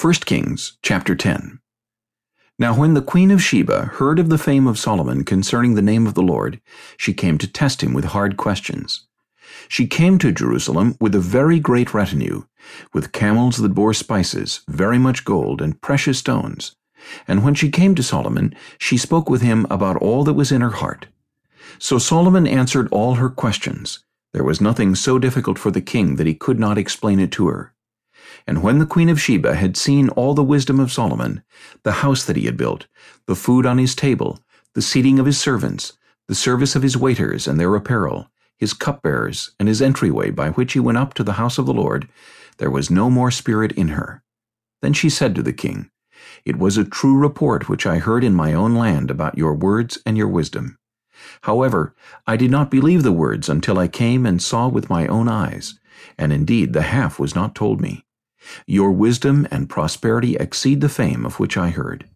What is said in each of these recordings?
1 Kings chapter 10 Now when the queen of Sheba heard of the fame of Solomon concerning the name of the Lord, she came to test him with hard questions. She came to Jerusalem with a very great retinue, with camels that bore spices, very much gold, and precious stones. And when she came to Solomon, she spoke with him about all that was in her heart. So Solomon answered all her questions. There was nothing so difficult for the king that he could not explain it to her. And when the queen of Sheba had seen all the wisdom of Solomon, the house that he had built, the food on his table, the seating of his servants, the service of his waiters and their apparel, his cupbearers, and his entryway by which he went up to the house of the Lord, there was no more spirit in her. Then she said to the king, It was a true report which I heard in my own land about your words and your wisdom. However, I did not believe the words until I came and saw with my own eyes, and indeed the half was not told me. Your wisdom and prosperity exceed the fame of which I heard.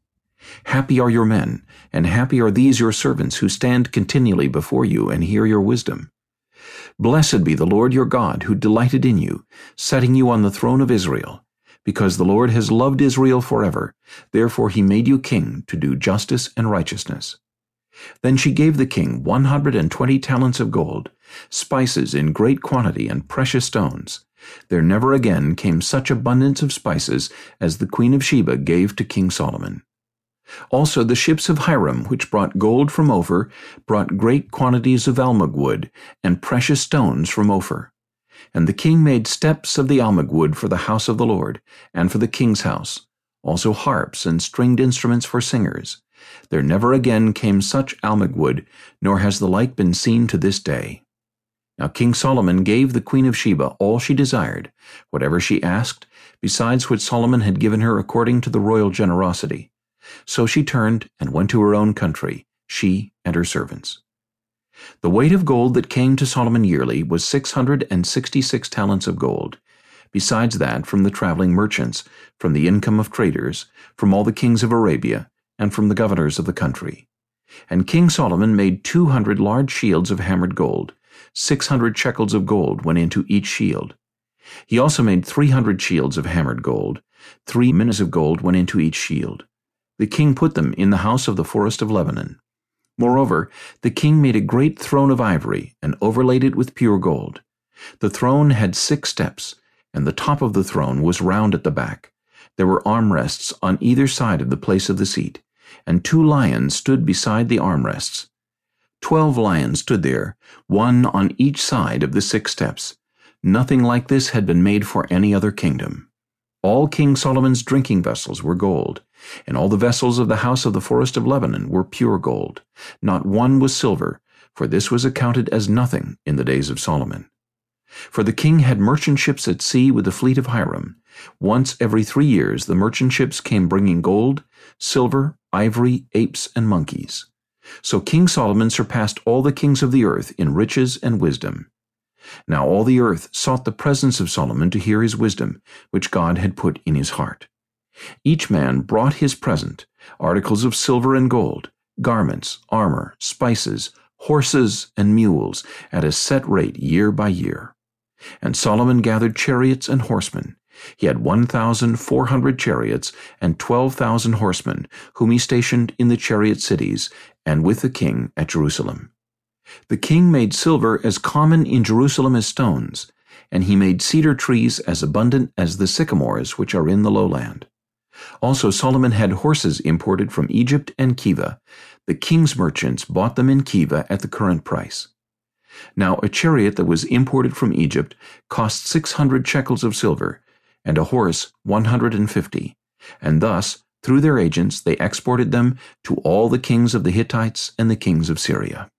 Happy are your men, and happy are these your servants who stand continually before you and hear your wisdom. Blessed be the Lord your God, who delighted in you, setting you on the throne of Israel. Because the Lord has loved Israel forever, therefore he made you king to do justice and righteousness. Then she gave the king one hundred and twenty talents of gold, spices in great quantity and precious stones, there never again came such abundance of spices as the queen of Sheba gave to King Solomon. Also the ships of Hiram, which brought gold from Ophir, brought great quantities of almug wood and precious stones from Ophir. And the king made steps of the almug wood for the house of the Lord, and for the king's house, also harps and stringed instruments for singers. There never again came such almug wood, nor has the like been seen to this day. Now King Solomon gave the queen of Sheba all she desired, whatever she asked, besides what Solomon had given her according to the royal generosity. So she turned and went to her own country, she and her servants. The weight of gold that came to Solomon yearly was six hundred and sixty-six talents of gold, besides that from the traveling merchants, from the income of traders, from all the kings of Arabia, and from the governors of the country. And King Solomon made two hundred large shields of hammered gold, Six hundred shekels of gold went into each shield. He also made three hundred shields of hammered gold. Three minas of gold went into each shield. The king put them in the house of the forest of Lebanon. Moreover, the king made a great throne of ivory, and overlaid it with pure gold. The throne had six steps, and the top of the throne was round at the back. There were armrests on either side of the place of the seat, and two lions stood beside the armrests. Twelve lions stood there, one on each side of the six steps. Nothing like this had been made for any other kingdom. All King Solomon's drinking vessels were gold, and all the vessels of the house of the forest of Lebanon were pure gold. Not one was silver, for this was accounted as nothing in the days of Solomon. For the king had merchant ships at sea with the fleet of Hiram. Once every three years the merchant ships came bringing gold, silver, ivory, apes, and monkeys. So King Solomon surpassed all the kings of the earth in riches and wisdom. Now all the earth sought the presence of Solomon to hear his wisdom, which God had put in his heart. Each man brought his present, articles of silver and gold, garments, armor, spices, horses, and mules, at a set rate year by year. And Solomon gathered chariots and horsemen, he had 1,400 chariots and 12,000 horsemen, whom he stationed in the chariot cities, and with the king at Jerusalem. The king made silver as common in Jerusalem as stones, and he made cedar trees as abundant as the sycamores which are in the lowland. Also Solomon had horses imported from Egypt and Keveh. The king's merchants bought them in Keveh at the current price. Now a chariot that was imported from Egypt cost six hundred shekels of silver, and a horse 150, and thus, through their agents, they exported them to all the kings of the Hittites and the kings of Syria.